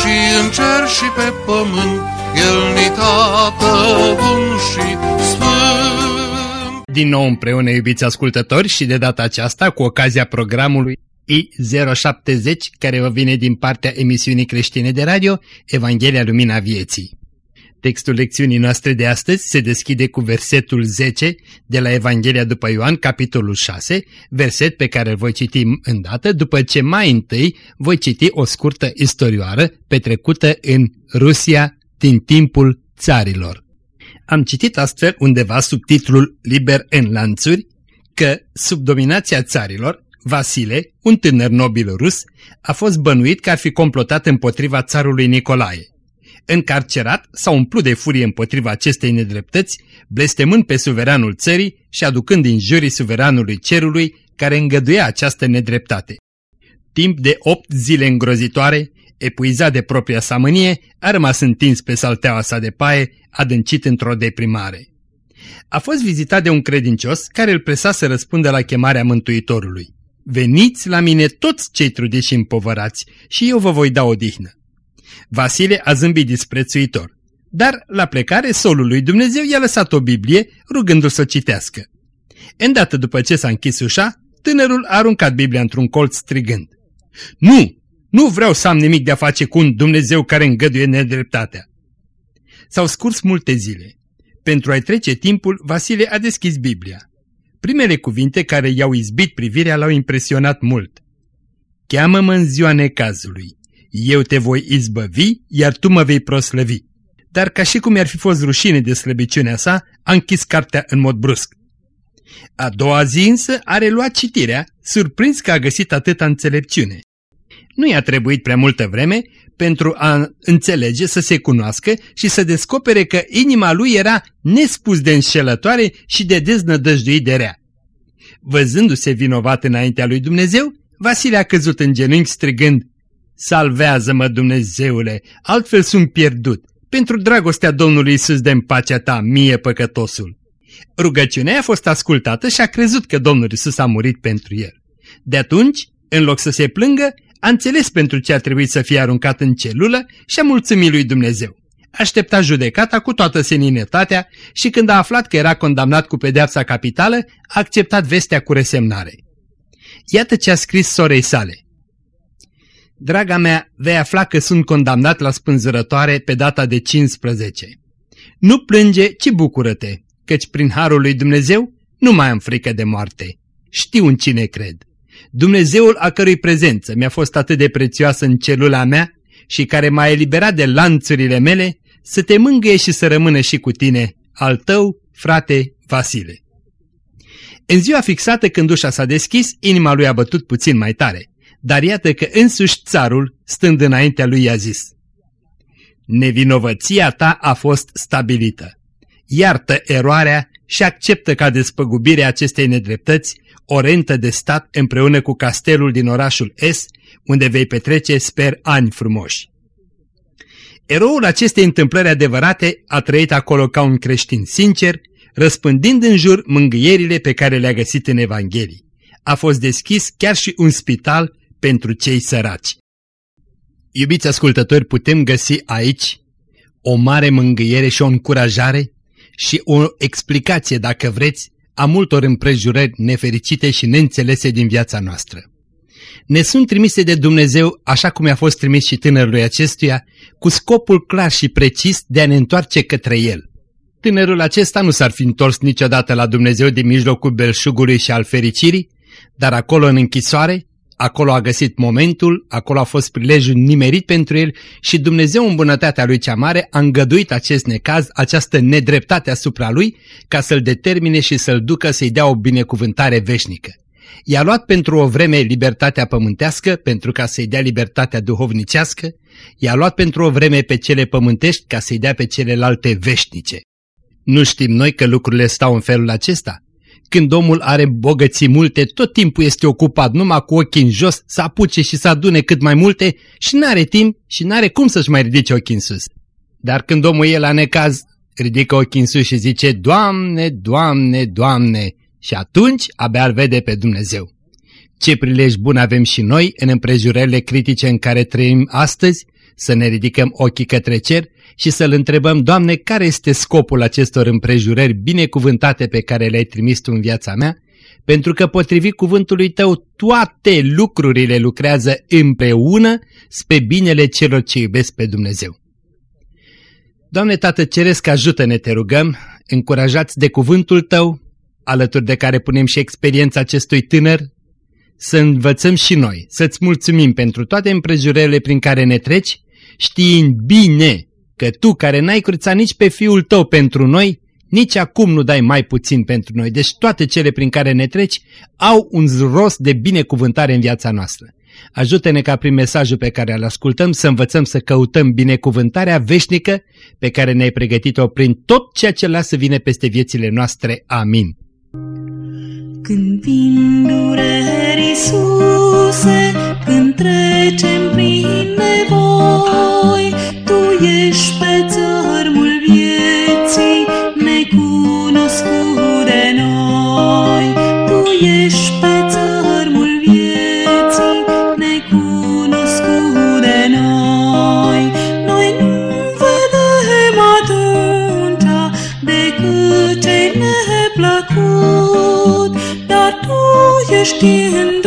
și în cer și pe pământ, El ni tată bun și sfânt. Din nou împreună, iubiți ascultători, și de data aceasta, cu ocazia programului I070, care vă vine din partea emisiunii creștine de radio, Evanghelia Lumina Vieții. Textul lecțiunii noastre de astăzi se deschide cu versetul 10 de la Evanghelia după Ioan, capitolul 6, verset pe care îl voi citi îndată, după ce mai întâi voi citi o scurtă istorioară petrecută în Rusia din timpul țarilor. Am citit astfel undeva sub titlul Liber în lanțuri că, sub dominația țarilor, Vasile, un tânăr nobil rus, a fost bănuit că ar fi complotat împotriva țarului Nicolae. Încarcerat, s-a umplut de furie împotriva acestei nedreptăți, blestemând pe suveranul țării și aducând din jurii suveranului cerului care îngăduia această nedreptate. Timp de opt zile îngrozitoare, epuizat de propria sa mânie, a rămas întins pe salteaua sa de paie, adâncit într-o deprimare. A fost vizitat de un credincios care îl presa să răspundă la chemarea Mântuitorului. Veniți la mine toți cei trudiți și împovărați și eu vă voi da odihnă. Vasile a zâmbit disprețuitor, dar la plecare solul lui Dumnezeu i-a lăsat o Biblie rugându-l să citească. Îndată după ce s-a închis ușa, tânărul a aruncat Biblia într-un colț strigând. Nu! Nu vreau să am nimic de a face cu un Dumnezeu care îngăduie nedreptatea. S-au scurs multe zile. Pentru a-i trece timpul, Vasile a deschis Biblia. Primele cuvinte care i-au izbit privirea l-au impresionat mult. Cheamă-mă în ziua necazului. Eu te voi izbăvi, iar tu mă vei proslăvi. Dar ca și cum i-ar fi fost rușine de slăbiciunea sa, a închis cartea în mod brusc. A doua zi însă a reluat citirea, surprins că a găsit atâta înțelepciune. Nu i-a trebuit prea multă vreme pentru a înțelege, să se cunoască și să descopere că inima lui era nespus de înșelătoare și de deznădăjduit de rea. Văzându-se vinovat înaintea lui Dumnezeu, Vasile a căzut în genunchi strigând, Salvează-mă, Dumnezeule, altfel sunt pierdut. Pentru dragostea Domnului Iisus de pacea ta, mie păcătosul. Rugăciunea a fost ascultată și a crezut că Domnul Iisus a murit pentru el. De atunci, în loc să se plângă, a înțeles pentru ce a trebuit să fie aruncat în celulă și a mulțumit lui Dumnezeu. Aștepta judecata cu toată seninătatea și când a aflat că era condamnat cu pedeapsa capitală, a acceptat vestea cu resemnare. Iată ce a scris sorei sale. Draga mea, vei afla că sunt condamnat la spânzurătoare pe data de 15. Nu plânge, ci bucură-te, căci prin harul lui Dumnezeu nu mai am frică de moarte. Știu în cine cred. Dumnezeul a cărui prezență mi-a fost atât de prețioasă în celula mea și care m-a eliberat de lanțurile mele, să te mângâie și să rămână și cu tine, al tău, frate Vasile. În ziua fixată când ușa s-a deschis, inima lui a bătut puțin mai tare, dar iată că însuși țarul, stând înaintea lui, i-a zis Nevinovăția ta a fost stabilită. Iartă eroarea și acceptă ca despăgubirea acestei nedreptăți o rentă de stat împreună cu castelul din orașul S, unde vei petrece, sper, ani frumoși. Eroul acestei întâmplări adevărate a trăit acolo ca un creștin sincer, răspândind în jur mângâierile pe care le-a găsit în Evanghelie. A fost deschis chiar și un spital pentru cei săraci. Iubiți ascultători, putem găsi aici o mare mângâiere și o încurajare și o explicație, dacă vreți, a multor împrejurări nefericite și neînțelese din viața noastră. Ne sunt trimise de Dumnezeu, așa cum i-a fost trimis și tânărului acestuia, cu scopul clar și precis de a ne întoarce către El. Tânărul acesta nu s-ar fi întors niciodată la Dumnezeu din mijlocul belșugului și al fericirii, dar acolo în închisoare, acolo a găsit momentul, acolo a fost prilejul nimerit pentru el și Dumnezeu în bunătatea lui cea mare a îngăduit acest necaz, această nedreptate asupra lui, ca să-l determine și să-l ducă să-i dea o binecuvântare veșnică. I-a luat pentru o vreme libertatea pământească, pentru ca să-i dea libertatea duhovnicească, i-a luat pentru o vreme pe cele pământești ca să-i dea pe celelalte veșnice. Nu știm noi că lucrurile stau în felul acesta? Când omul are bogății multe, tot timpul este ocupat numai cu ochii în jos, să apuce și să adune cât mai multe și n-are timp și n-are cum să-și mai ridice ochii în sus. Dar când omul e la necaz, ridică ochii în sus și zice, Doamne, Doamne, Doamne, și atunci abia îl vede pe Dumnezeu. Ce prilej bun avem și noi în împrejurările critice în care trăim astăzi, să ne ridicăm ochii către cer și să-L întrebăm, Doamne, care este scopul acestor împrejurări binecuvântate pe care le-ai trimis Tu în viața mea? Pentru că potrivit cuvântului Tău, toate lucrurile lucrează împreună spre binele celor ce iubesc pe Dumnezeu. Doamne Tată Ceresc, ajută-ne, te rugăm, încurajați de cuvântul Tău, alături de care punem și experiența acestui tânăr, să învățăm și noi, să-ți mulțumim pentru toate împrejurările prin care ne treci, știind bine că Tu care n-ai cruțat nici pe Fiul Tău pentru noi, nici acum nu dai mai puțin pentru noi. Deci toate cele prin care ne treci au un rost de binecuvântare în viața noastră. Ajută-ne ca prin mesajul pe care îl ascultăm să învățăm să căutăm binecuvântarea veșnică pe care ne-ai pregătit-o prin tot ceea ce lasă vine peste viețile noastre. Amin. Când vin dureri, Iisuse, când trecem prin nevoi, Tu ești pe țărmul vieții, necunoscut de noi. Tu ești pe țărmul vieții, necunoscut de noi. Noi nu vedem atunci decât ce ne plăcut, dar Tu ești în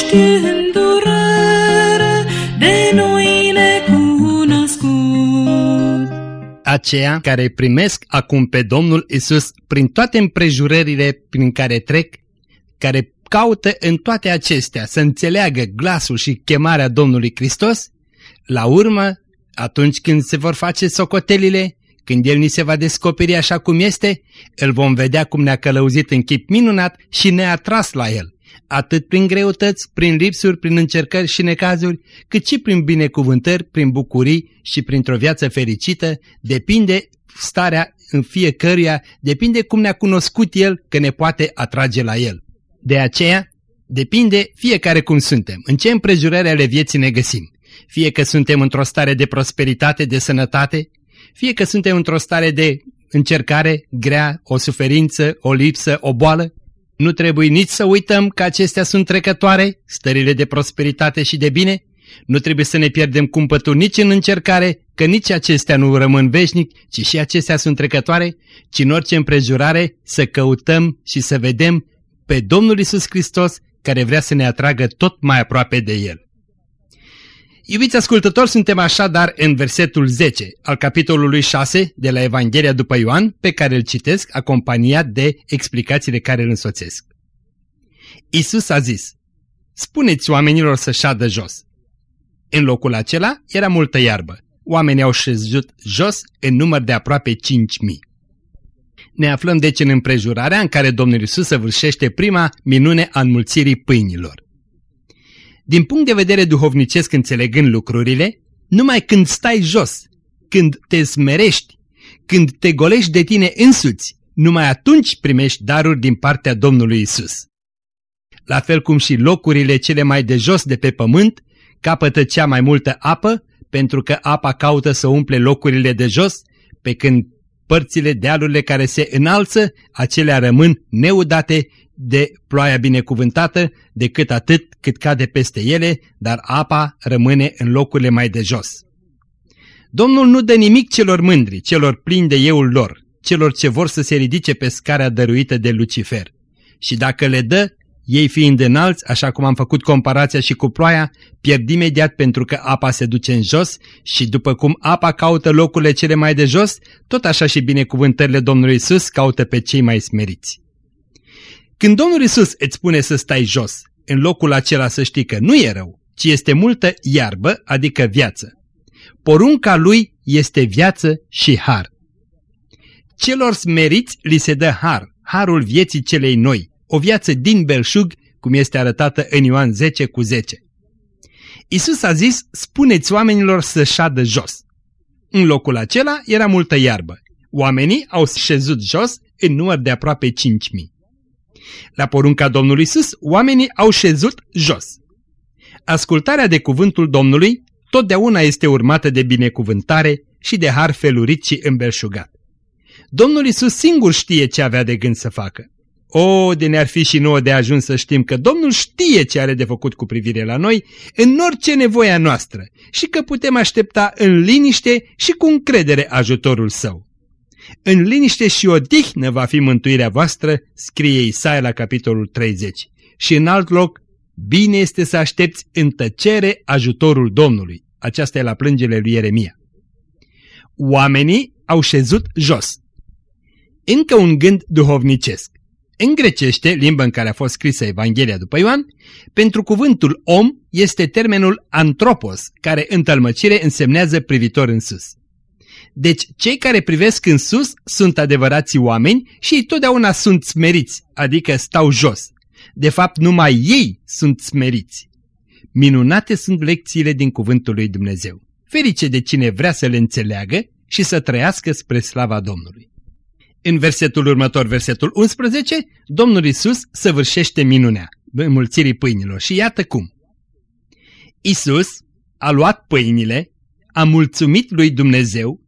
ești în durere, de noi necunoscut. Aceia care primesc acum pe Domnul Isus prin toate împrejurările prin care trec, care caută în toate acestea să înțeleagă glasul și chemarea Domnului Hristos, la urmă, atunci când se vor face socotelile, când El ni se va descoperi așa cum este, îl vom vedea cum ne-a călăuzit în chip minunat și ne-a tras la El, atât prin greutăți, prin lipsuri, prin încercări și necazuri, cât și prin binecuvântări, prin bucurii și printr-o viață fericită, depinde starea în fiecăruia, depinde cum ne-a cunoscut El că ne poate atrage la El. De aceea, depinde fiecare cum suntem, în ce împrejurări ale vieții ne găsim. Fie că suntem într-o stare de prosperitate, de sănătate, fie că suntem într-o stare de încercare grea, o suferință, o lipsă, o boală, nu trebuie nici să uităm că acestea sunt trecătoare, stările de prosperitate și de bine, nu trebuie să ne pierdem cumpătul nici în încercare, că nici acestea nu rămân veșnic, ci și acestea sunt trecătoare, ci în orice împrejurare să căutăm și să vedem pe Domnul Isus Hristos care vrea să ne atragă tot mai aproape de El. Iubiți ascultători, suntem așadar în versetul 10 al capitolului 6 de la Evanghelia după Ioan, pe care îl citesc acompaniat de explicațiile care îl însoțesc. Isus a zis, spuneți oamenilor să șadă jos. În locul acela era multă iarbă. Oamenii au șezut jos în număr de aproape 5.000. Ne aflăm deci în împrejurarea în care Domnul Isus săvârșește prima minune a înmulțirii pâinilor. Din punct de vedere duhovnicesc înțelegând lucrurile, numai când stai jos, când te smerești, când te golești de tine însuți, numai atunci primești daruri din partea Domnului Isus. La fel cum și locurile cele mai de jos de pe pământ capătă cea mai multă apă, pentru că apa caută să umple locurile de jos, pe când părțile, dealurile care se înalță, acelea rămân neudate de ploaia binecuvântată, decât atât cât cade peste ele, dar apa rămâne în locurile mai de jos. Domnul nu dă nimic celor mândri, celor plini de euul lor, celor ce vor să se ridice pe scara dăruită de Lucifer. Și dacă le dă, ei fiind înalți, așa cum am făcut comparația și cu ploaia, pierd imediat pentru că apa se duce în jos și după cum apa caută locurile cele mai de jos, tot așa și binecuvântările Domnului Isus caută pe cei mai smeriți. Când Domnul Isus îți spune să stai jos, în locul acela să știi că nu e rău, ci este multă iarbă, adică viață. Porunca lui este viață și har. Celor smeriți li se dă har, harul vieții celei noi, o viață din belșug, cum este arătată în Ioan 10 cu 10. Isus a zis, spuneți oamenilor să șadă jos. În locul acela era multă iarbă. Oamenii au șezut jos în număr de aproape 5.000. La porunca Domnului Isus, oamenii au șezut jos. Ascultarea de cuvântul Domnului totdeauna este urmată de binecuvântare și de har felurit și îmbelșugat. Domnul Isus singur știe ce avea de gând să facă. O, de ne-ar fi și nouă de ajuns să știm că Domnul știe ce are de făcut cu privire la noi în orice nevoie a noastră și că putem aștepta în liniște și cu încredere ajutorul Său. În liniște și odihnă va fi mântuirea voastră, scrie Isaia la capitolul 30. Și în alt loc, bine este să aștepți în tăcere ajutorul Domnului. Aceasta e la plângele lui Ieremia. Oamenii au șezut jos. Încă un gând duhovnicesc. În grecește, limba în care a fost scrisă Evanghelia după Ioan, pentru cuvântul om este termenul antropos, care în tălmăcire însemnează privitor în sus. Deci cei care privesc în sus sunt adevărații oameni și ei totdeauna sunt smeriți, adică stau jos. De fapt, numai ei sunt smeriți. Minunate sunt lecțiile din cuvântul lui Dumnezeu. Ferice de cine vrea să le înțeleagă și să trăiască spre slava Domnului. În versetul următor, versetul 11, Domnul Isus săvârșește minunea, mulțirii pâinilor și iată cum. Isus a luat pâinile, a mulțumit lui Dumnezeu,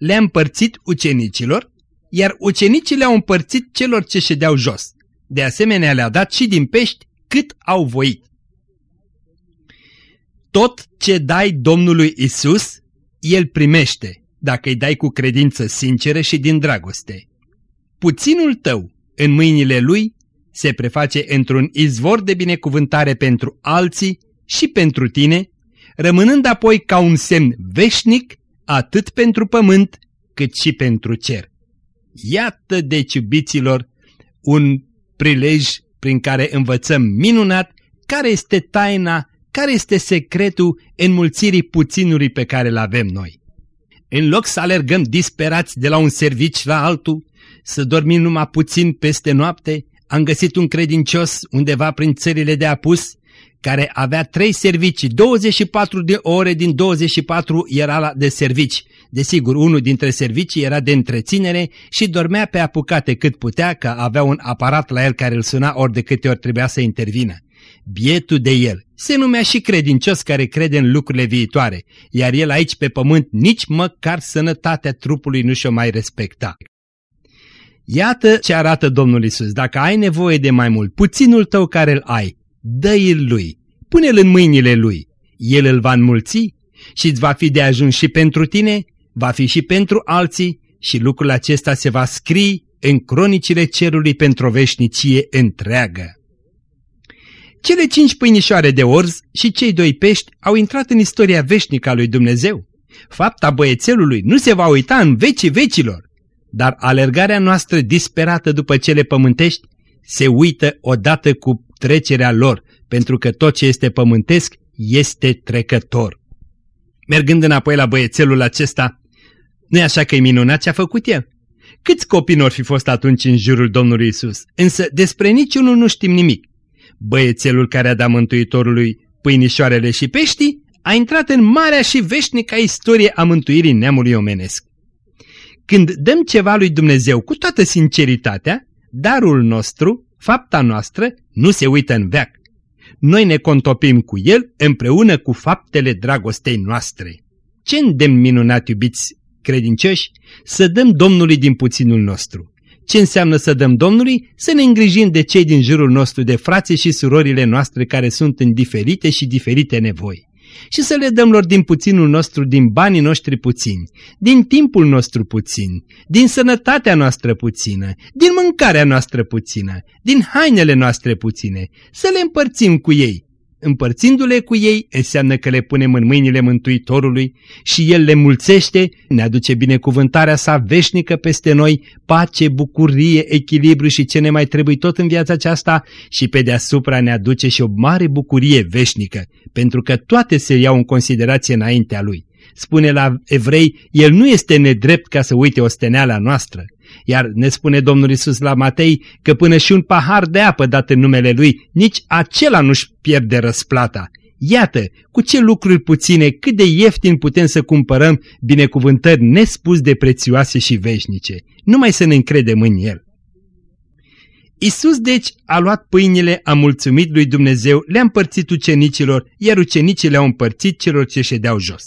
le-a împărțit ucenicilor, iar ucenicii le-au împărțit celor ce ședeau jos. De asemenea le-a dat și din pești cât au voit. Tot ce dai Domnului Isus, El primește, dacă îi dai cu credință sinceră și din dragoste puținul tău în mâinile lui se preface într-un izvor de binecuvântare pentru alții și pentru tine, rămânând apoi ca un semn veșnic atât pentru pământ cât și pentru cer. Iată deci, iubiților, un prilej prin care învățăm minunat care este taina, care este secretul înmulțirii puținului pe care îl avem noi. În loc să alergăm disperați de la un servici la altul, să dormim numai puțin peste noapte, am găsit un credincios undeva prin țările de apus, care avea trei servicii, 24 de ore din 24 era la de servici. Desigur, unul dintre servicii era de întreținere și dormea pe apucate cât putea, că avea un aparat la el care îl suna ori de câte ori trebuia să intervină. Bietul de el se numea și credincios care crede în lucrurile viitoare, iar el aici pe pământ nici măcar sănătatea trupului nu și-o mai respecta. Iată ce arată Domnul Isus. Dacă ai nevoie de mai mult, puținul tău care îl ai, dă-l lui, pune-l în mâinile lui. El îl va înmulți și îți va fi de ajuns și pentru tine, va fi și pentru alții și lucrul acesta se va scrie în cronicile cerului pentru o veșnicie întreagă. Cele cinci pâinișoare de orz și cei doi pești au intrat în istoria veșnică a lui Dumnezeu. Fapta băiețelului nu se va uita în vecii vecilor dar alergarea noastră disperată după cele pământești se uită odată cu trecerea lor, pentru că tot ce este pământesc este trecător. Mergând înapoi la băiețelul acesta, nu e așa că e minunat ce a făcut el? Câți copii n fi fost atunci în jurul Domnului Isus? Însă despre niciunul nu știm nimic. Băiețelul care a dat Mântuitorului pâinișoarele și peștii a intrat în marea și veșnică istorie a mântuirii neamului omenesc. Când dăm ceva lui Dumnezeu cu toată sinceritatea, darul nostru, fapta noastră, nu se uită în veac. Noi ne contopim cu el împreună cu faptele dragostei noastre. Ce îndemn minunat, iubiți credincioși, să dăm Domnului din puținul nostru. Ce înseamnă să dăm Domnului? Să ne îngrijim de cei din jurul nostru, de frații și surorile noastre care sunt în diferite și diferite nevoi și să le dăm lor din puținul nostru, din banii noștri puțini, din timpul nostru puțin, din sănătatea noastră puțină, din mâncarea noastră puțină, din hainele noastre puține, să le împărțim cu ei, Împărțindu-le cu ei înseamnă că le punem în mâinile Mântuitorului și El le mulțește, ne aduce binecuvântarea sa veșnică peste noi, pace, bucurie, echilibru și ce ne mai trebuie tot în viața aceasta și pe deasupra ne aduce și o mare bucurie veșnică, pentru că toate se iau în considerație înaintea Lui. Spune la evrei, El nu este nedrept ca să uite osteneala noastră, Iar ne spune Domnul Isus la Matei că până și un pahar de apă dat în numele Lui, nici acela nu-și pierde răsplata. Iată, cu ce lucruri puține, cât de ieftin putem să cumpărăm binecuvântări nespus de prețioase și veșnice. Numai să ne încredem în El. Isus deci a luat pâinile, a mulțumit lui Dumnezeu, le-a împărțit ucenicilor, iar ucenicii le-au împărțit celor ce ședeau jos.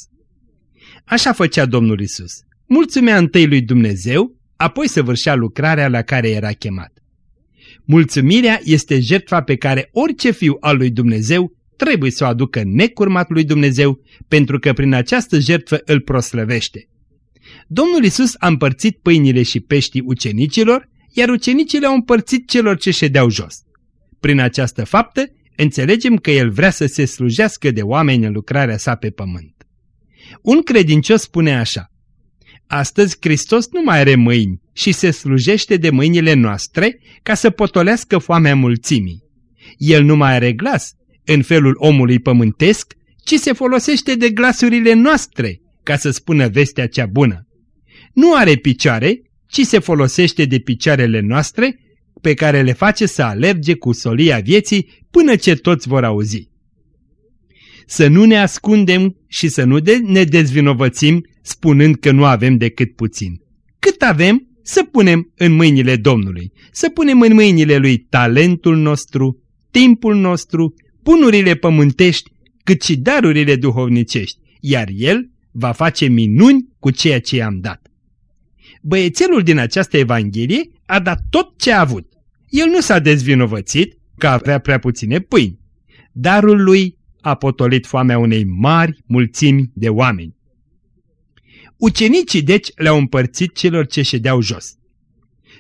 Așa făcea Domnul Isus. Mulțumea întâi lui Dumnezeu, apoi săvârșea lucrarea la care era chemat. Mulțumirea este jertfa pe care orice fiu al lui Dumnezeu trebuie să o aducă necurmat lui Dumnezeu, pentru că prin această jertfă îl proslăvește. Domnul Isus a împărțit pâinile și peștii ucenicilor, iar ucenicii le-au împărțit celor ce ședeau jos. Prin această faptă, înțelegem că El vrea să se slujească de oameni în lucrarea sa pe pământ. Un credincios spune așa, Astăzi Hristos nu mai are mâini și se slujește de mâinile noastre ca să potolească foamea mulțimii. El nu mai are glas, în felul omului pământesc, ci se folosește de glasurile noastre ca să spună vestea cea bună. Nu are picioare, ci se folosește de picioarele noastre pe care le face să alerge cu solia vieții până ce toți vor auzi. Să nu ne ascundem și să nu de ne dezvinovățim spunând că nu avem decât puțin. Cât avem, să punem în mâinile Domnului, să punem în mâinile Lui talentul nostru, timpul nostru, punurile pământești, cât și darurile duhovnicești, iar El va face minuni cu ceea ce i-am dat. Băiețelul din această Evanghelie a dat tot ce a avut. El nu s-a dezvinovățit că avea prea puține pâini. Darul lui a potolit foamea unei mari mulțimi de oameni. Ucenicii deci le-au împărțit celor ce ședeau jos.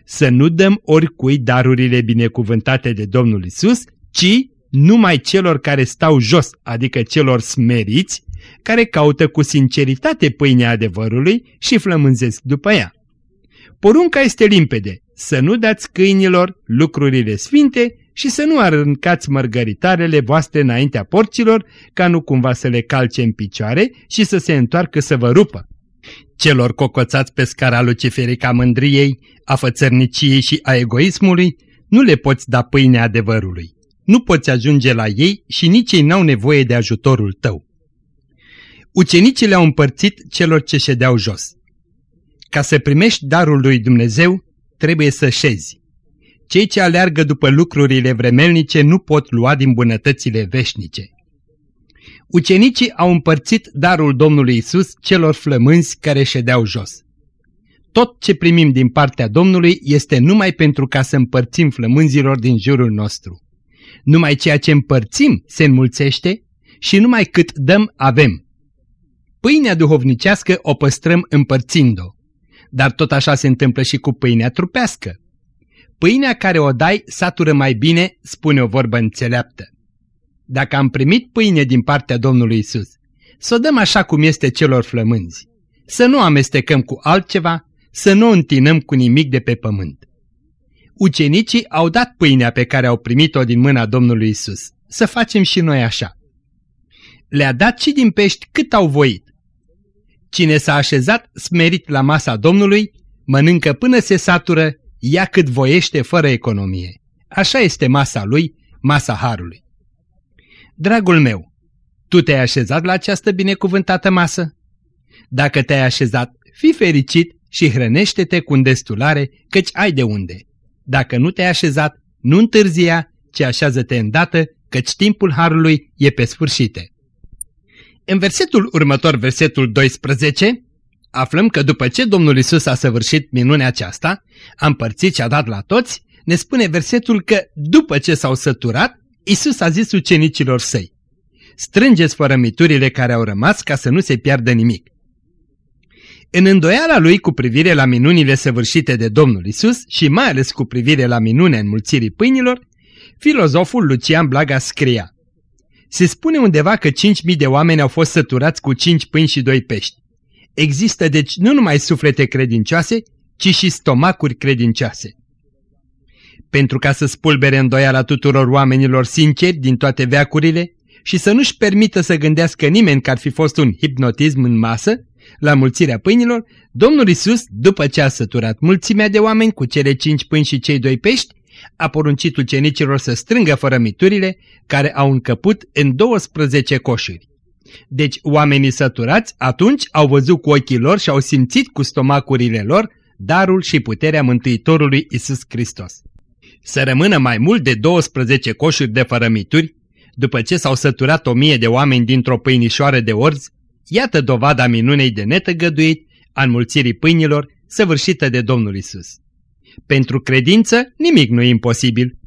Să nu dăm oricui darurile binecuvântate de Domnul Isus, ci numai celor care stau jos, adică celor smeriți, care caută cu sinceritate pâinea adevărului și flămânzesc după ea. Porunca este limpede, să nu dați câinilor lucrurile sfinte și să nu arâncați mărgăritarele voastre înaintea porcilor, ca nu cumva să le calce în picioare și să se întoarcă să vă rupă. Celor cocoțați pe scara luciferica mândriei, a fățărniciei și a egoismului, nu le poți da pâinea adevărului. Nu poți ajunge la ei și nici ei n-au nevoie de ajutorul tău. Ucenicii le-au împărțit celor ce ședeau jos. Ca să primești darul lui Dumnezeu, trebuie să șezi. Cei ce aleargă după lucrurile vremelnice nu pot lua din bunătățile veșnice. Ucenicii au împărțit darul Domnului Isus celor flămânzi care ședeau jos. Tot ce primim din partea Domnului este numai pentru ca să împărțim flămânzilor din jurul nostru. Numai ceea ce împărțim se înmulțește și numai cât dăm avem. Pâinea duhovnicească o păstrăm împărțind-o, dar tot așa se întâmplă și cu pâinea trupească. Pâinea care o dai satură mai bine, spune o vorbă înțeleaptă. Dacă am primit pâine din partea Domnului Isus, să o dăm așa cum este celor flămânzi, să nu amestecăm cu altceva, să nu întinăm cu nimic de pe pământ. Ucenicii au dat pâinea pe care au primit-o din mâna Domnului Isus. Să facem și noi așa. Le-a dat și din pești cât au voit. Cine s-a așezat smerit la masa Domnului, mănâncă până se satură, ia cât voiește fără economie. Așa este masa lui, masa Harului. Dragul meu, tu te-ai așezat la această binecuvântată masă? Dacă te-ai așezat, fii fericit și hrănește-te cu îndestulare, căci ai de unde. Dacă nu te-ai așezat, nu întârzia, ci așează-te îndată, căci timpul Harului e pe sfârșite. În versetul următor, versetul 12, aflăm că după ce Domnul Isus a săvârșit minunea aceasta, a împărțit și a dat la toți, ne spune versetul că după ce s-au săturat, Isus a zis ucenicilor săi, strângeți fărămiturile care au rămas ca să nu se piardă nimic. În îndoiala lui cu privire la minunile săvârșite de Domnul Isus și mai ales cu privire la minunea înmulțirii pâinilor, filozoful Lucian Blaga scria Se spune undeva că 5.000 de oameni au fost săturați cu 5 pâini și 2 pești. Există deci nu numai suflete credincioase, ci și stomacuri credincioase. Pentru ca să spulbere îndoiala tuturor oamenilor sinceri din toate veacurile și să nu-și permită să gândească nimeni că ar fi fost un hipnotism în masă, La mulțirea pâinilor, Domnul Isus, după ce a săturat mulțimea de oameni cu cele cinci pâini și cei doi pești, a poruncit ucenicilor să strângă fărămiturile care au încăput în 12 coșuri. Deci oamenii săturați atunci au văzut cu ochii lor și au simțit cu stomacurile lor darul și puterea Mântuitorului Isus Hristos. Să rămână mai mult de 12 coșuri de fărămituri, după ce s-au săturat o mie de oameni dintr-o pâinișoară de orz, iată dovada minunei de netăgăduit a înmulțirii pâinilor săvârșită de Domnul Isus. Pentru credință nimic nu e imposibil,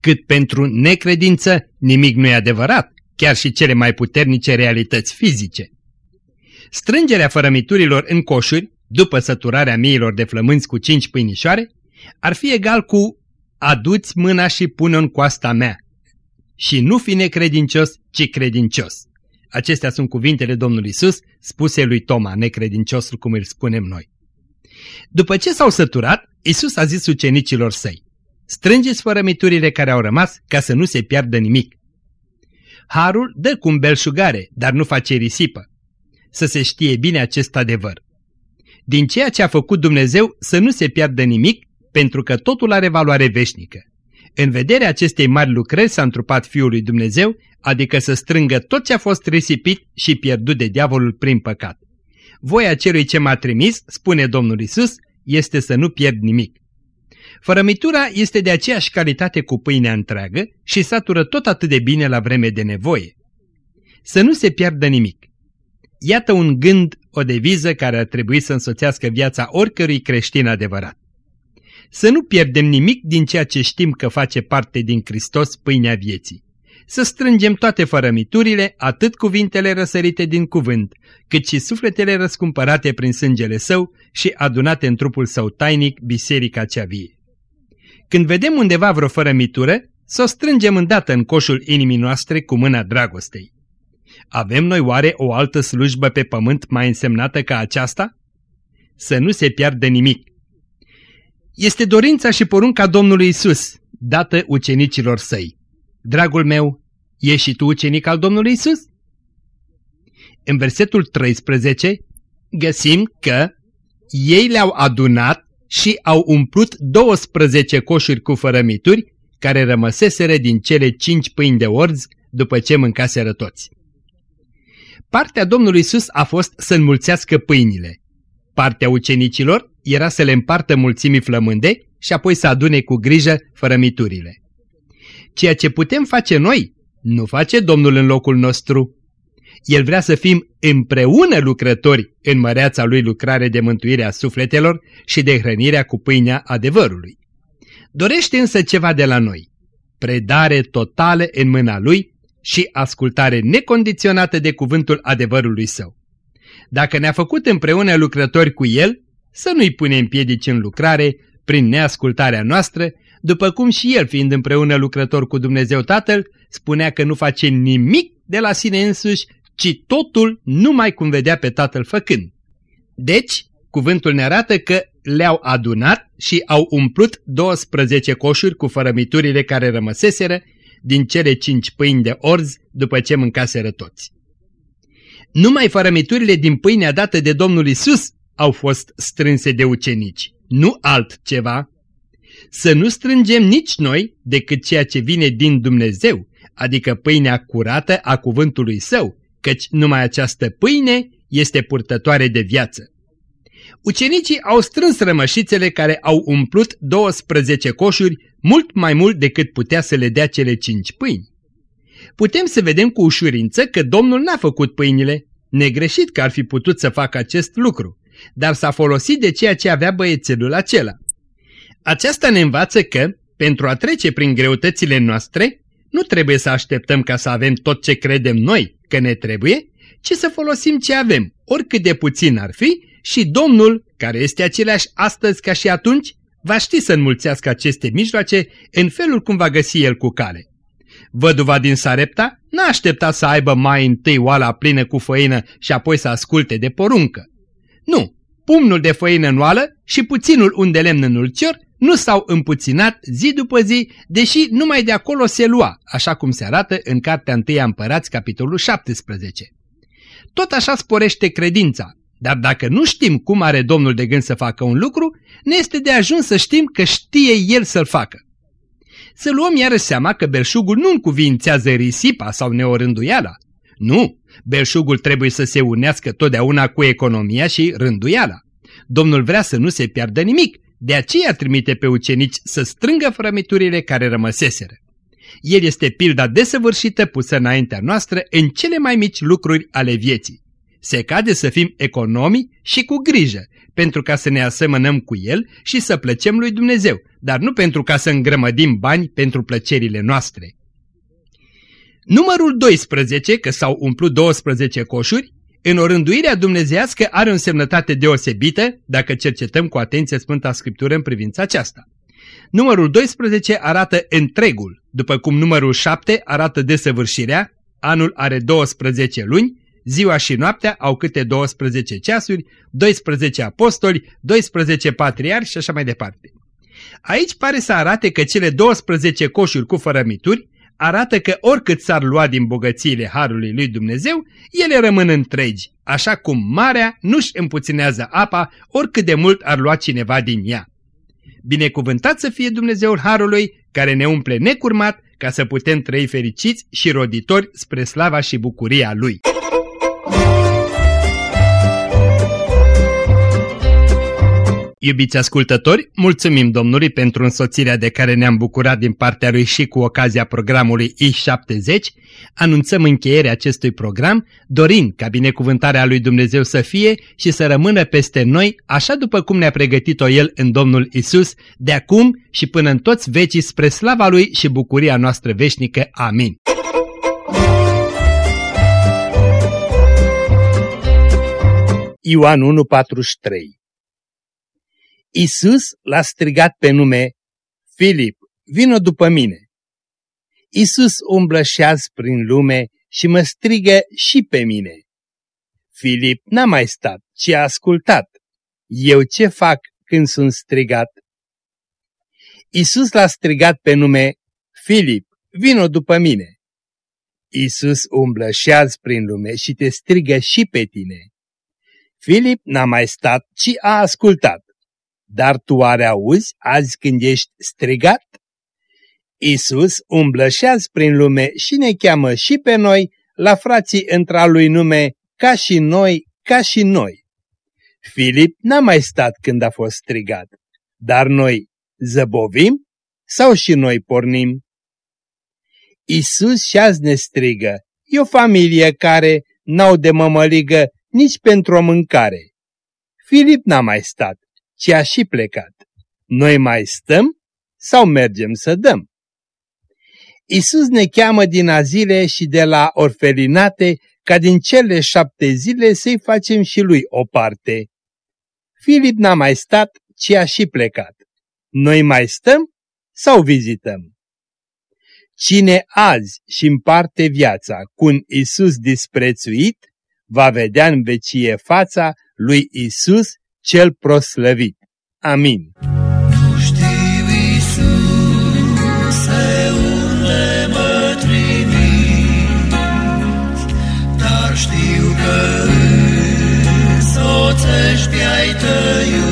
cât pentru necredință nimic nu e adevărat, chiar și cele mai puternice realități fizice. Strângerea fărămiturilor în coșuri, după săturarea miilor de flămânți cu cinci pâinișoare, ar fi egal cu aduți mâna și pune în coasta mea. Și nu fi necredincios, ci credincios. Acestea sunt cuvintele Domnului Isus, spuse lui Toma, necredinciosul cum îl spunem noi. După ce s-au săturat, Isus a zis ucenicilor săi, strângeți fărămiturile care au rămas ca să nu se piardă nimic. Harul dă cu belșugare, dar nu face risipă. Să se știe bine acest adevăr. Din ceea ce a făcut Dumnezeu să nu se piardă nimic, pentru că totul are valoare veșnică. În vederea acestei mari lucrări s-a întrupat Fiul lui Dumnezeu, adică să strângă tot ce a fost risipit și pierdut de diavolul prin păcat. Voia celui ce m-a trimis, spune Domnul Isus, este să nu pierd nimic. Fărămitura este de aceeași calitate cu pâinea întreagă și satură tot atât de bine la vreme de nevoie. Să nu se piardă nimic. Iată un gând, o deviză care ar trebui să însoțească viața oricărui creștin adevărat. Să nu pierdem nimic din ceea ce știm că face parte din Hristos pâinea vieții. Să strângem toate fărămiturile, atât cuvintele răsărite din cuvânt, cât și sufletele răscumpărate prin sângele său și adunate în trupul său tainic, biserica cea vie. Când vedem undeva vreo fărămitură, să o strângem îndată în coșul inimii noastre cu mâna dragostei. Avem noi oare o altă slujbă pe pământ mai însemnată ca aceasta? Să nu se piardă nimic. Este dorința și porunca Domnului Isus, dată ucenicilor săi. Dragul meu, ești și tu ucenic al Domnului Isus? În versetul 13 găsim că ei le-au adunat și au umplut 12 coșuri cu fărămituri care rămăseseră din cele cinci pâini de orz după ce mâncaseră toți. Partea Domnului Isus a fost să înmulțească pâinile. Partea ucenicilor era să le împartă mulțimii flămânde și apoi să adune cu grijă fărămiturile. Ceea ce putem face noi, nu face Domnul în locul nostru. El vrea să fim împreună lucrători în măreața lui lucrare de mântuire a sufletelor și de hrănirea cu pâinea adevărului. Dorește însă ceva de la noi, predare totală în mâna lui și ascultare necondiționată de cuvântul adevărului său. Dacă ne-a făcut împreună lucrători cu el, să nu-i punem piedici în lucrare prin neascultarea noastră, după cum și el, fiind împreună lucrător cu Dumnezeu Tatăl, spunea că nu face nimic de la sine însuși, ci totul numai cum vedea pe Tatăl făcând. Deci, cuvântul ne arată că le-au adunat și au umplut 12 coșuri cu fărămiturile care rămăseseră din cele cinci pâini de orz după ce mâncaseră toți. Numai fărămiturile din pâinea dată de Domnul Isus au fost strânse de ucenici, nu altceva. Să nu strângem nici noi decât ceea ce vine din Dumnezeu, adică pâinea curată a cuvântului său, căci numai această pâine este purtătoare de viață. Ucenicii au strâns rămășițele care au umplut 12 coșuri, mult mai mult decât putea să le dea cele cinci pâini. Putem să vedem cu ușurință că Domnul n-a făcut pâinile, negreșit că ar fi putut să facă acest lucru, dar s-a folosit de ceea ce avea băiețelul acela. Aceasta ne învață că, pentru a trece prin greutățile noastre, nu trebuie să așteptăm ca să avem tot ce credem noi că ne trebuie, ci să folosim ce avem, oricât de puțin ar fi, și Domnul, care este același astăzi ca și atunci, va ști să înmulțească aceste mijloace în felul cum va găsi el cu cale. Văduva din Sarepta n-a așteptat să aibă mai întâi oala plină cu făină și apoi să asculte de poruncă. Nu, pumnul de făină în oală și puținul unde lemn în ulcior nu s-au împuținat zi după zi, deși numai de acolo se lua, așa cum se arată în Cartea 1 Împărați, capitolul 17. Tot așa sporește credința, Dar dacă nu știm cum are Domnul de gând să facă un lucru, ne este de ajuns să știm că știe El să-l facă. Să luăm iară seama că belșugul nu încuvințează risipa sau neorânduiala. Nu, belșugul trebuie să se unească totdeauna cu economia și rânduiala. Domnul vrea să nu se piardă nimic, de aceea trimite pe ucenici să strângă frămiturile care rămăseseră. El este pilda desăvârșită pusă înaintea noastră în cele mai mici lucruri ale vieții. Se cade să fim economi și cu grijă, pentru ca să ne asemănăm cu El și să plăcem lui Dumnezeu, dar nu pentru ca să îngrămădim bani pentru plăcerile noastre. Numărul 12, că s-au umplut 12 coșuri, în orânduirea dumnezească are o însemnătate deosebită dacă cercetăm cu atenție Sfânta Scriptură în privința aceasta. Numărul 12 arată întregul, după cum numărul 7 arată desăvârșirea, anul are 12 luni, ziua și noaptea au câte 12 ceasuri, 12 apostoli, 12 patriarhi și așa mai departe. Aici pare să arate că cele 12 coșuri cu fărămituri arată că oricât s-ar lua din bogățiile Harului lui Dumnezeu, ele rămân întregi, așa cum marea nu-și împuținează apa oricât de mult ar lua cineva din ea. Binecuvântat să fie Dumnezeul Harului, care ne umple necurmat ca să putem trăi fericiți și roditori spre slava și bucuria Lui. Iubiți ascultători, mulțumim Domnului pentru însoțirea de care ne-am bucurat din partea Lui și cu ocazia programului I-70. Anunțăm încheierea acestui program, dorind ca binecuvântarea Lui Dumnezeu să fie și să rămână peste noi, așa după cum ne-a pregătit-o El în Domnul Isus, de acum și până în toți vecii spre slava Lui și bucuria noastră veșnică. Amin. Ioan 1:43 Isus l-a strigat pe nume, Filip, vino după mine. Isus umblă și azi prin lume și mă strigă și pe mine. Filip n-a mai stat, ci a ascultat. Eu ce fac când sunt strigat? Isus l-a strigat pe nume, Filip, vino după mine. Isus umblă și azi prin lume și te strigă și pe tine. Filip n-a mai stat, ci a ascultat. Dar tu are auzi azi când ești strigat? Isus umblă și azi prin lume și ne cheamă și pe noi la frații între lui nume ca și noi, ca și noi. Filip n-a mai stat când a fost strigat, dar noi zăbovim sau și noi pornim? Isus și azi ne strigă, e o familie care n-au de mămăligă nici pentru o mâncare. Filip n-a mai stat, ci a și plecat. Noi mai stăm sau mergem să dăm? Isus ne cheamă din azile și de la orfelinate ca din cele șapte zile să-i facem și lui o parte. Filip n-a mai stat, ci a și plecat. Noi mai stăm sau vizităm? Cine azi și împarte viața cu un Isus disprețuit, va vedea în vecie fața lui Isus cel proslăvit. Amin. Știu, că însoțești ai tăiut.